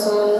son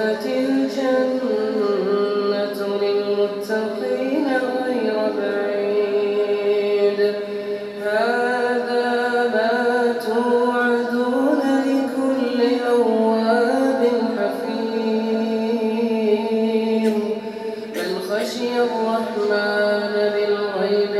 وأزلفت الجنة للمتقين غير بعيد هذا ما توعدون لكل أواب حفيظ من خشي الرحمن بالغيب